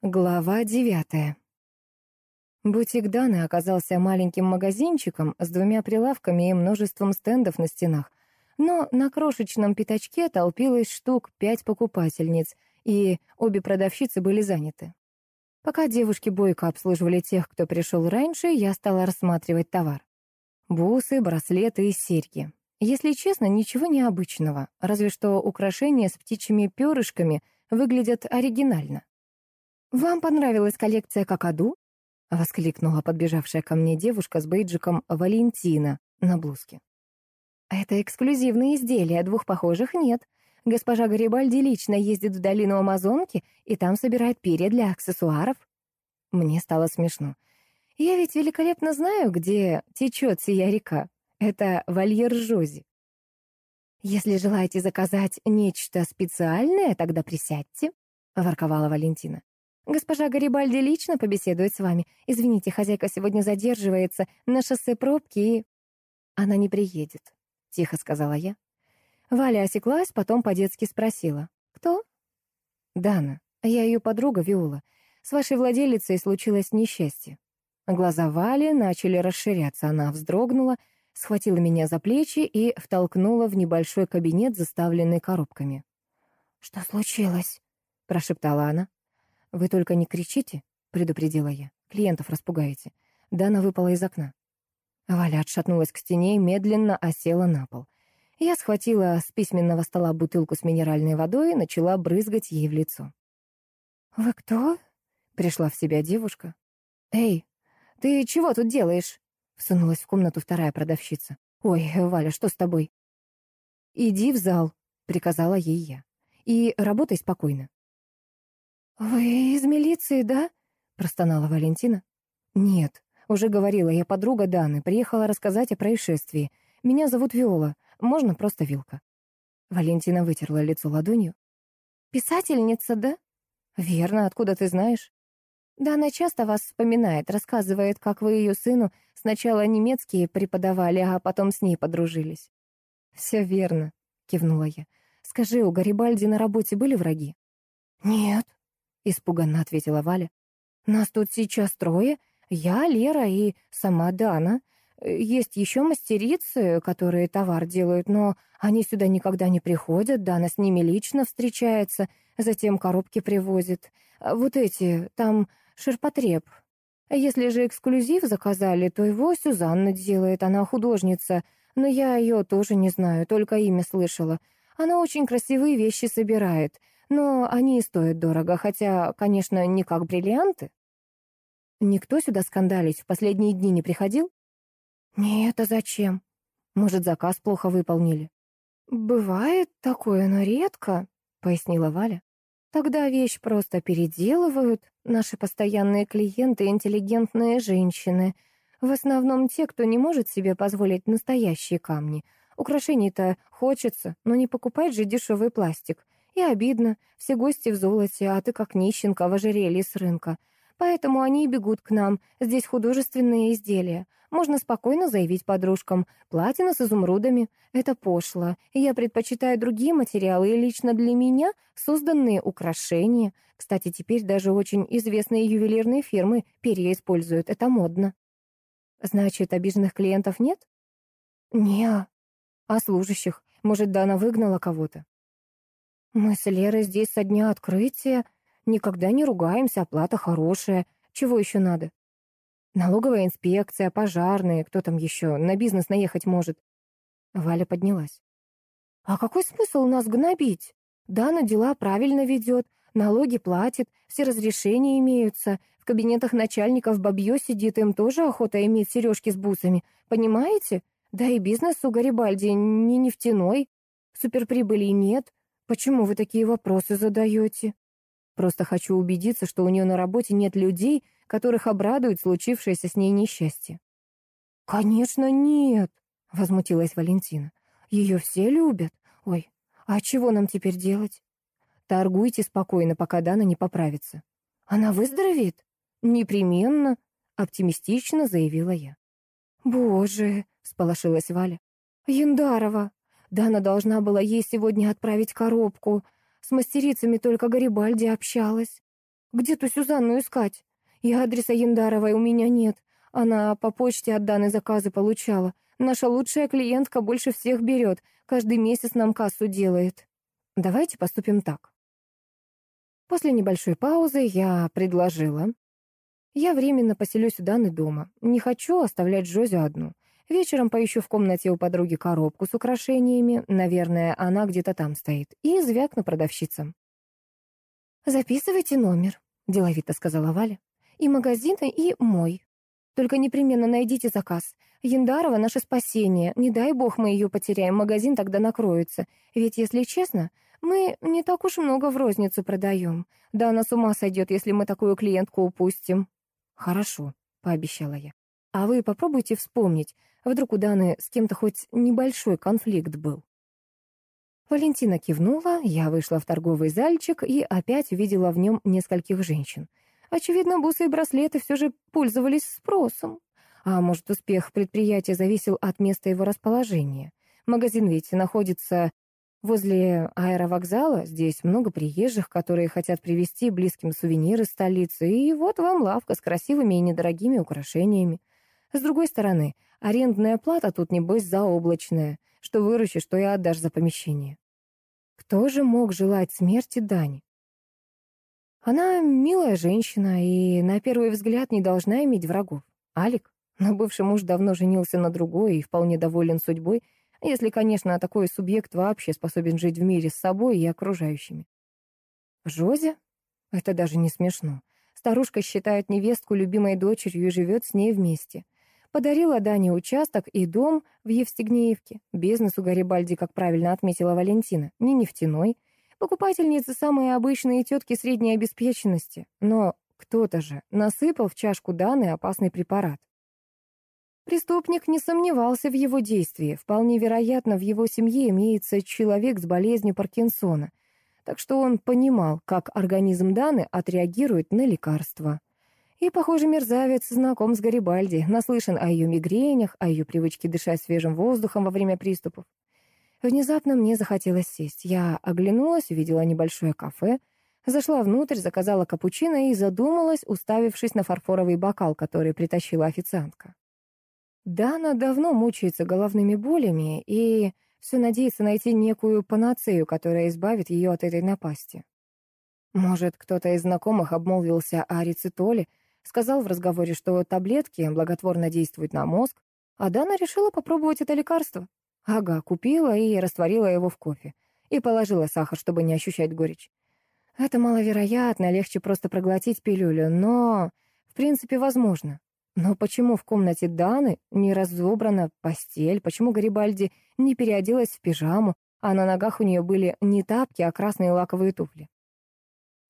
Глава девятая. Бутик Даны оказался маленьким магазинчиком с двумя прилавками и множеством стендов на стенах, но на крошечном пятачке толпилось штук пять покупательниц, и обе продавщицы были заняты. Пока девушки бойко обслуживали тех, кто пришел раньше, я стала рассматривать товар. Бусы, браслеты и серьги. Если честно, ничего необычного, разве что украшения с птичьими перышками выглядят оригинально. «Вам понравилась коллекция какаду?» — воскликнула подбежавшая ко мне девушка с бейджиком «Валентина» на блузке. «Это эксклюзивные изделия, двух похожих нет. Госпожа Гарибальди лично ездит в долину Амазонки и там собирает перья для аксессуаров». Мне стало смешно. Я ведь великолепно знаю, где течет сия река. Это вольер Жози. «Если желаете заказать нечто специальное, тогда присядьте», — ворковала Валентина. Госпожа Гарибальди лично побеседует с вами. Извините, хозяйка сегодня задерживается на шоссе пробки и... Она не приедет, — тихо сказала я. Валя осеклась, потом по-детски спросила. Кто? Дана. Я ее подруга Виола. С вашей владелицей случилось несчастье. Глаза Вали начали расширяться. Она вздрогнула, схватила меня за плечи и втолкнула в небольшой кабинет, заставленный коробками. «Что случилось?» — прошептала она. «Вы только не кричите», — предупредила я. «Клиентов распугаете». Дана выпала из окна. Валя отшатнулась к стене и медленно осела на пол. Я схватила с письменного стола бутылку с минеральной водой и начала брызгать ей в лицо. «Вы кто?» — пришла в себя девушка. «Эй, ты чего тут делаешь?» — всунулась в комнату вторая продавщица. «Ой, Валя, что с тобой?» «Иди в зал», — приказала ей я. «И работай спокойно. «Вы из милиции, да?» — простонала Валентина. «Нет, уже говорила, я подруга Даны, приехала рассказать о происшествии. Меня зовут Виола, можно просто Вилка». Валентина вытерла лицо ладонью. «Писательница, да?» «Верно, откуда ты знаешь?» «Да она часто вас вспоминает, рассказывает, как вы ее сыну сначала немецкие преподавали, а потом с ней подружились». «Все верно», — кивнула я. «Скажи, у Гарибальди на работе были враги?» «Нет», испуганно ответила Валя. Нас тут сейчас трое. Я, Лера и сама Дана. Есть еще мастерицы, которые товар делают, но они сюда никогда не приходят. Дана с ними лично встречается, затем коробки привозит. Вот эти, там ширпотреб. Если же эксклюзив заказали, то его Сюзанна делает, она художница, но я ее тоже не знаю, только имя слышала. Она очень красивые вещи собирает. Но они и стоят дорого, хотя, конечно, не как бриллианты. Никто сюда скандалить в последние дни не приходил? Нет, а зачем? Может, заказ плохо выполнили? Бывает такое, но редко, пояснила Валя. Тогда вещь просто переделывают. Наши постоянные клиенты — интеллигентные женщины. В основном те, кто не может себе позволить настоящие камни. Украшений-то хочется, но не покупать же дешевый пластик. И обидно, все гости в золоте, а ты как нищенка в ожерелье с рынка. Поэтому они и бегут к нам, здесь художественные изделия. Можно спокойно заявить подружкам, платина с изумрудами — это пошло, я предпочитаю другие материалы, и лично для меня созданные украшения. Кстати, теперь даже очень известные ювелирные фирмы перья используют, это модно. Значит, обиженных клиентов нет? Не. А служащих? Может, Дана выгнала кого-то? Мы с Лерой здесь со дня открытия. Никогда не ругаемся, оплата хорошая. Чего еще надо? Налоговая инспекция, пожарные, кто там еще на бизнес наехать может. Валя поднялась. А какой смысл нас гнобить? Дана дела правильно ведет, налоги платит, все разрешения имеются. В кабинетах начальников бабье сидит, им тоже охота иметь сережки с бусами. Понимаете? Да и бизнес у Гарибальди не нефтяной. Суперприбыли нет, «Почему вы такие вопросы задаете?» «Просто хочу убедиться, что у нее на работе нет людей, которых обрадует случившееся с ней несчастье». «Конечно, нет», — возмутилась Валентина. «Ее все любят. Ой, а чего нам теперь делать?» «Торгуйте спокойно, пока Дана не поправится». «Она выздоровеет?» «Непременно», — оптимистично заявила я. «Боже», — сполошилась Валя. «Яндарова, Дана должна была ей сегодня отправить коробку. С мастерицами только Гарибальди общалась. Где ту Сюзанну искать? И адреса Яндаровой у меня нет. Она по почте от Даны заказы получала. Наша лучшая клиентка больше всех берет. Каждый месяц нам кассу делает. Давайте поступим так. После небольшой паузы я предложила. Я временно поселюсь у Даны дома. Не хочу оставлять Джозю одну. Вечером поищу в комнате у подруги коробку с украшениями. Наверное, она где-то там стоит. И звякну продавщицам. «Записывайте номер», — деловито сказала Валя. «И магазины, и мой. Только непременно найдите заказ. Яндарова — наше спасение. Не дай бог мы ее потеряем, магазин тогда накроется. Ведь, если честно, мы не так уж много в розницу продаем. Да она с ума сойдет, если мы такую клиентку упустим». «Хорошо», — пообещала я. «А вы попробуйте вспомнить, вдруг у Даны с кем-то хоть небольшой конфликт был». Валентина кивнула, я вышла в торговый зальчик и опять увидела в нем нескольких женщин. Очевидно, бусы и браслеты все же пользовались спросом. А может, успех предприятия зависел от места его расположения. Магазин ведь находится возле аэровокзала, здесь много приезжих, которые хотят привезти близким сувениры столицы, и вот вам лавка с красивыми и недорогими украшениями. С другой стороны, арендная плата тут, небось, заоблачная. Что выручишь, что и отдашь за помещение. Кто же мог желать смерти Дани? Она милая женщина и, на первый взгляд, не должна иметь врагов. Алик? Но бывший муж давно женился на другой и вполне доволен судьбой, если, конечно, такой субъект вообще способен жить в мире с собой и окружающими. Жозе? Это даже не смешно. Старушка считает невестку любимой дочерью и живет с ней вместе. Подарила Дане участок и дом в Евстигнеевке. Бизнес у Гарибальди, как правильно отметила Валентина, не нефтяной. Покупательницы самые обычные тетки средней обеспеченности. Но кто-то же насыпал в чашку Даны опасный препарат. Преступник не сомневался в его действии. Вполне вероятно, в его семье имеется человек с болезнью Паркинсона. Так что он понимал, как организм Даны отреагирует на лекарства. И, похоже, мерзавец знаком с Гарибальди, наслышан о ее мигренях, о ее привычке дышать свежим воздухом во время приступов. Внезапно мне захотелось сесть. Я оглянулась, увидела небольшое кафе, зашла внутрь, заказала капучино и задумалась, уставившись на фарфоровый бокал, который притащила официантка. Дана давно мучается головными болями и все надеется найти некую панацею, которая избавит ее от этой напасти. Может, кто-то из знакомых обмолвился о рецитоле, Сказал в разговоре, что таблетки благотворно действуют на мозг, а Дана решила попробовать это лекарство. Ага, купила и растворила его в кофе. И положила сахар, чтобы не ощущать горечь. Это маловероятно, легче просто проглотить пилюлю, но, в принципе, возможно. Но почему в комнате Даны не разобрана постель, почему Гарибальди не переоделась в пижаму, а на ногах у нее были не тапки, а красные лаковые туфли?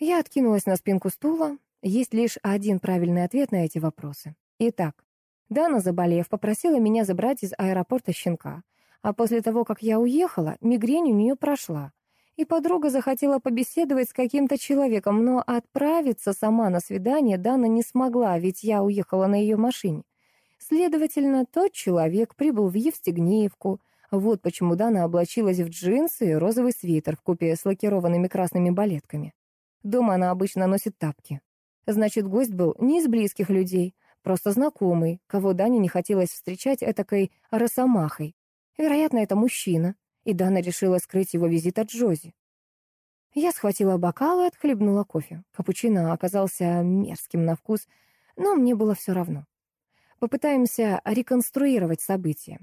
Я откинулась на спинку стула, есть лишь один правильный ответ на эти вопросы. Итак, Дана, заболев, попросила меня забрать из аэропорта щенка. А после того, как я уехала, мигрень у нее прошла. И подруга захотела побеседовать с каким-то человеком, но отправиться сама на свидание Дана не смогла, ведь я уехала на ее машине. Следовательно, тот человек прибыл в Евстигнеевку. Вот почему Дана облачилась в джинсы и розовый свитер в купе с лакированными красными балетками. Дома она обычно носит тапки. Значит, гость был не из близких людей, просто знакомый, кого Дане не хотелось встречать этакой росомахой. Вероятно, это мужчина, и Дана решила скрыть его визит от Джози. Я схватила бокал и отхлебнула кофе. Капучино оказался мерзким на вкус, но мне было все равно. Попытаемся реконструировать события.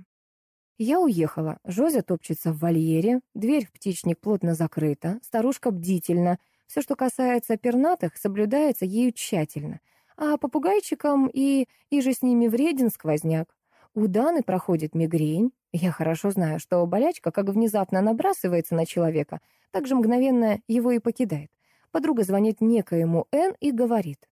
Я уехала, Жозя топчется в вольере, дверь в птичник плотно закрыта, старушка бдительна — все, что касается пернатых, соблюдается ею тщательно. А попугайчикам и, и же с ними вреден сквозняк. У Даны проходит мигрень. Я хорошо знаю, что болячка, как внезапно набрасывается на человека, так же мгновенно его и покидает. Подруга звонит некоему Н и говорит.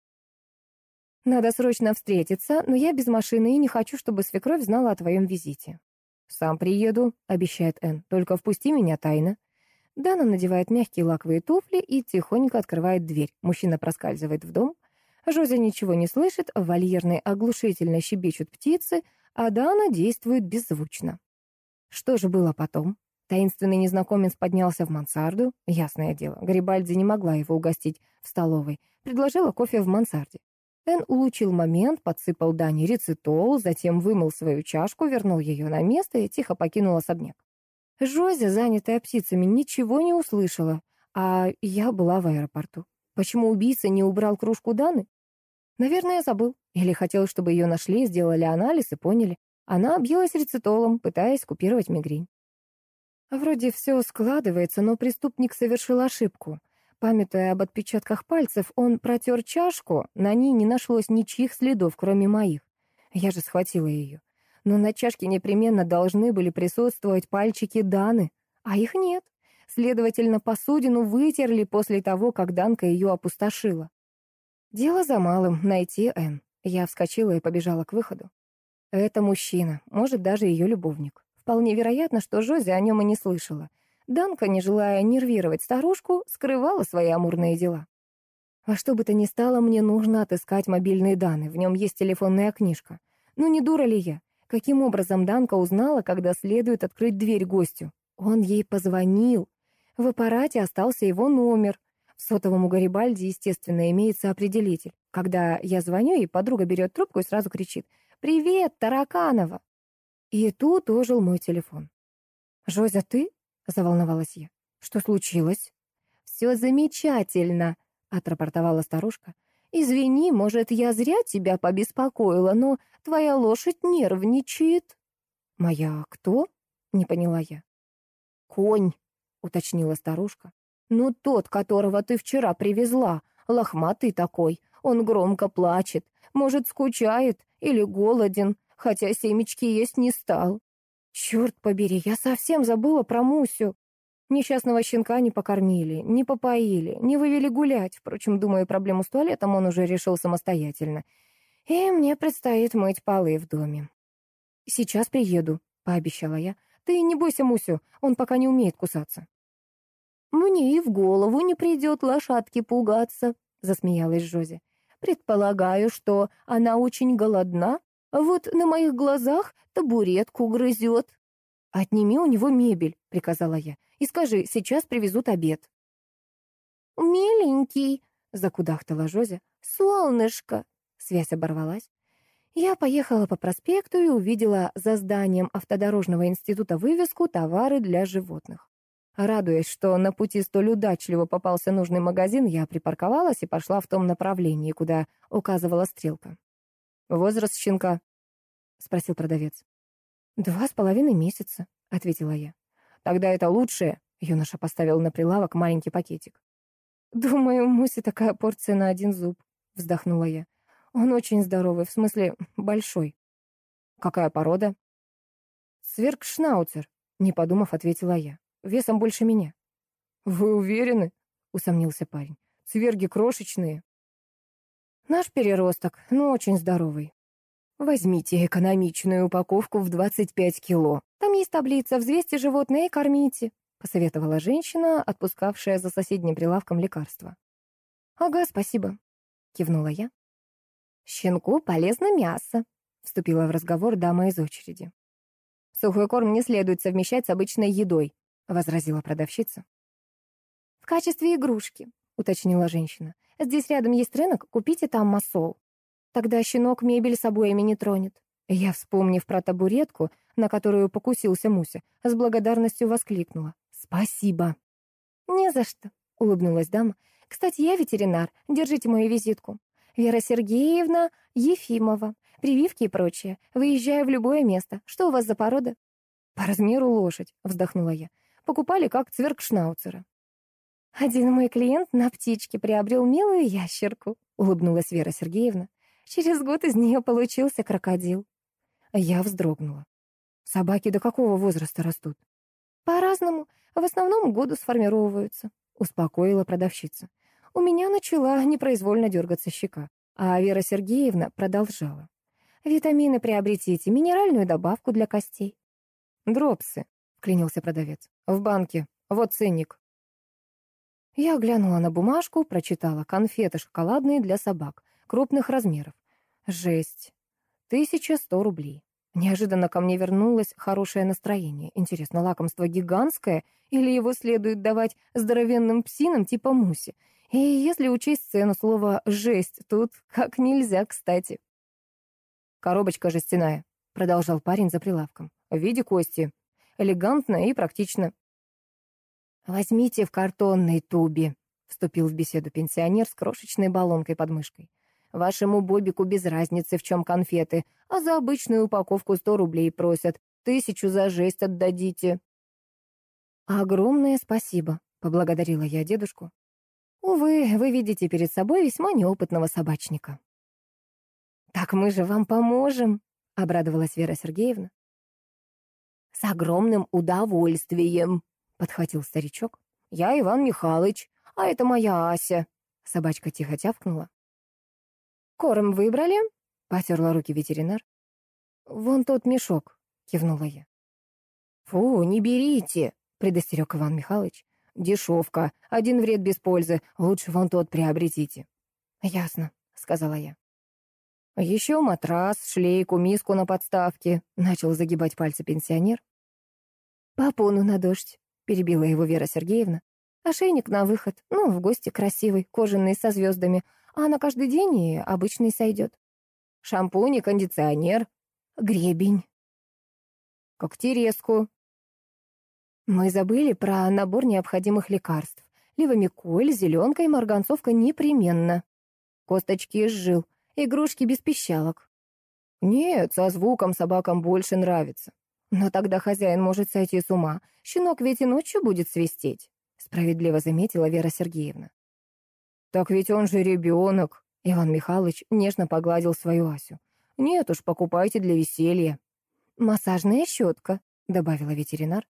«Надо срочно встретиться, но я без машины и не хочу, чтобы свекровь знала о твоем визите». «Сам приеду», — обещает Н, — «только впусти меня тайно». Дана надевает мягкие лаковые туфли и тихонько открывает дверь. Мужчина проскальзывает в дом. Жозя ничего не слышит, в вольерной оглушительно щебечут птицы, а Дана действует беззвучно. Что же было потом? Таинственный незнакомец поднялся в мансарду. Ясное дело, Гарибальди не могла его угостить в столовой. Предложила кофе в мансарде. Эн улучил момент, подсыпал Дани рецитол, затем вымыл свою чашку, вернул ее на место и тихо покинул особняк. Жозя, занятая птицами, ничего не услышала, а я была в аэропорту. Почему убийца не убрал кружку Даны? Наверное, забыл. Или хотел, чтобы ее нашли, сделали анализ и поняли. Она объелась рецитолом, пытаясь купировать мигрень. Вроде все складывается, но преступник совершил ошибку. Памятуя об отпечатках пальцев, он протер чашку, на ней не нашлось ничьих следов, кроме моих. Я же схватила ее. Но на чашке непременно должны были присутствовать пальчики Даны, а их нет. Следовательно, посудину вытерли после того, как Данка ее опустошила. Дело за малым — найти Энн. Я вскочила и побежала к выходу. Это мужчина, может, даже ее любовник. Вполне вероятно, что Жози о нем и не слышала. Данка, не желая нервировать старушку, скрывала свои амурные дела. Во что бы то ни стало, мне нужно отыскать мобильные данные, в нем есть телефонная книжка. Ну не дура ли я? Каким образом Данка узнала, когда следует открыть дверь гостю? Он ей позвонил. В аппарате остался его номер. В сотовом у Гарибальди, естественно, имеется определитель. Когда я звоню, и подруга берет трубку и сразу кричит «Привет, Тараканова!» И тут ожил мой телефон. «Жозя, ты?» — заволновалась я. «Что случилось?» «Все замечательно», — отрапортовала старушка. «Извини, может, я зря тебя побеспокоила, но твоя лошадь нервничает». «Моя кто?» — не поняла я. «Конь», — уточнила старушка. «Ну, тот, которого ты вчера привезла, лохматый такой. Он громко плачет, может, скучает или голоден хотя семечки есть не стал. Черт побери, я совсем забыла про Мусю. Несчастного щенка не покормили, не попоили, не вывели гулять. Впрочем, думаю, проблему с туалетом он уже решил самостоятельно. И мне предстоит мыть полы в доме. «Сейчас приеду», — пообещала я. «Ты не бойся, Мусю, он пока не умеет кусаться». «Мне и в голову не придет лошадки пугаться», — засмеялась Жози. «Предполагаю, что она очень голодна вот на моих глазах табуретку грызет. «Отними у него мебель», — приказала я, — «и скажи, сейчас привезут обед». «Миленький», — закудахтала Жозя, — «солнышко». Связь оборвалась. Я поехала по проспекту и увидела за зданием автодорожного института вывеску «Товары для животных». Радуясь, что на пути столь удачливо попался нужный магазин, я припарковалась и пошла в том направлении, куда указывала стрелка. «Возраст щенка?» — спросил продавец. «Два с половиной месяца», — ответила я. «Тогда это лучшее», — юноша поставил на прилавок маленький пакетик. «Думаю, Мусе такая порция на один зуб», — вздохнула я. «Он очень здоровый, в смысле, большой». «Какая порода?» «Сверкшнауцер», — не подумав, ответила я. «Весом больше меня». «Вы уверены?» — усомнился парень. «Цверги крошечные». Наш переросток, но очень здоровый. Возьмите экономичную упаковку в 25 кило. Там есть таблица «Взвесьте животное и кормите», — посоветовала женщина, отпускавшая за соседним прилавком лекарства. «Ага, спасибо», — кивнула я. «Щенку полезно мясо», — вступила в разговор дама из очереди. «Сухой корм не следует совмещать с обычной едой», — возразила продавщица. «В качестве игрушки», — уточнила женщина. Здесь рядом есть рынок, купите там масол. Тогда щенок мебель с обоями не тронет. Я, вспомнив про табуретку, на которую покусился Муся, с благодарностью воскликнула. «Спасибо!» «Не за что», — улыбнулась дама. «Кстати, я ветеринар. Держите мою визитку. Вера Сергеевна Ефимова. Прививки и прочее. Выезжаю в любое место. Что у вас за порода?» «По размеру лошадь», — вздохнула я. «Покупали как цверкшнауцера». «Один мой клиент на птичке приобрел милую ящерку», — улыбнулась Вера Сергеевна. «Через год из нее получился крокодил». Я вздрогнула. «Собаки до какого возраста растут?» «По-разному. В основном году сформировываются», — успокоила продавщица. У меня начала непроизвольно дергаться щека, а Вера Сергеевна продолжала. «Витамины приобретите, минеральную добавку для костей». «Дропсы», — вклинился продавец. «В банке. Вот ценник». Я глянула на бумажку, прочитала конфеты шоколадные для собак, крупных размеров. Жесть. Тысяча сто рублей. Неожиданно ко мне вернулось хорошее настроение. Интересно, лакомство гигантское или его следует давать здоровенным псинам типа Муси? И если учесть цену, слово «жесть» тут как нельзя кстати. «Коробочка жестяная», — продолжал парень за прилавком. «В виде кости. Элегантно и практично». «Возьмите в картонной тубе», — вступил в беседу пенсионер с крошечной баллонкой под мышкой. Вашему Бобику без разницы, в чем конфеты, а за обычную упаковку сто рублей просят. Тысячу за жесть отдадите». «Огромное спасибо», — поблагодарила я дедушку. «Увы, вы видите перед собой весьма неопытного собачника». «Так мы же вам поможем», — обрадовалась Вера Сергеевна. «С огромным удовольствием», — подхватил старичок. «Я Иван Михайлович, а это моя Ася». Собачка тихо тявкнула. «Корм выбрали?» — потерла руки ветеринар. «Вон тот мешок», — кивнула я. «Фу, не берите», — предостерег Иван Михайлович. «Дешевка, один вред без пользы, лучше вон тот приобретите». «Ясно», — сказала я. «Еще матрас, шлейку, миску на подставке», — начал загибать пальцы пенсионер. «Попону на дождь», — перебила его Вера Сергеевна. «Ошейник на выход, ну, в гости красивый, кожаный, со звездами, а на каждый день и обычный сойдет. Шампунь и кондиционер, гребень, когтерезку. Мы забыли про набор необходимых лекарств. Ливомиколь, зеленка и марганцовка непременно. Косточки из жил, игрушки без пищалок. Нет, со звуком собакам больше нравится. Но тогда хозяин может сойти с ума. Щенок ведь и ночью будет свистеть, справедливо заметила Вера Сергеевна. «Так ведь он же ребенок!» Иван Михайлович нежно погладил свою Асю. «Нет уж, покупайте для веселья». «Массажная щетка», — добавила ветеринар.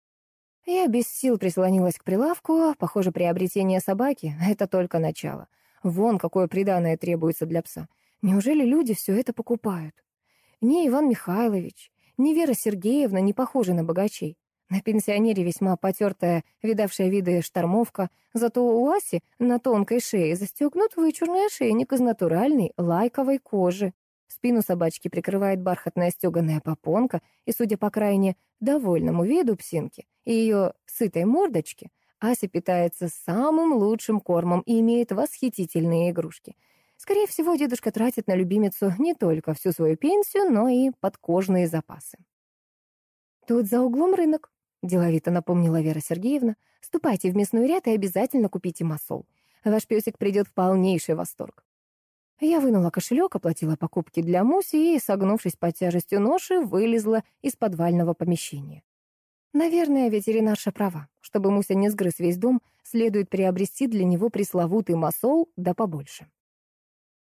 Я без сил прислонилась к прилавку. Похоже, приобретение собаки — это только начало. Вон, какое приданое требуется для пса. Неужели люди все это покупают? Ни Иван Михайлович, ни Вера Сергеевна не похожи на богачей. На пенсионере весьма потертая, видавшая виды штормовка, зато у Аси на тонкой шее застегнут вычурный ошейник из натуральной лайковой кожи. Спину собачки прикрывает бархатная стеганая попонка, и, судя по крайне довольному виду псинки и ее сытой мордочки, Ася питается самым лучшим кормом и имеет восхитительные игрушки. Скорее всего, дедушка тратит на любимицу не только всю свою пенсию, но и подкожные запасы. Тут за углом рынок, — деловито напомнила Вера Сергеевна. «Ступайте в мясной ряд и обязательно купите масол. Ваш песик придет в полнейший восторг». Я вынула кошелек, оплатила покупки для Муси и, согнувшись под тяжестью ноши, вылезла из подвального помещения. Наверное, ветеринарша права. Чтобы Муся не сгрыз весь дом, следует приобрести для него пресловутый масол да побольше.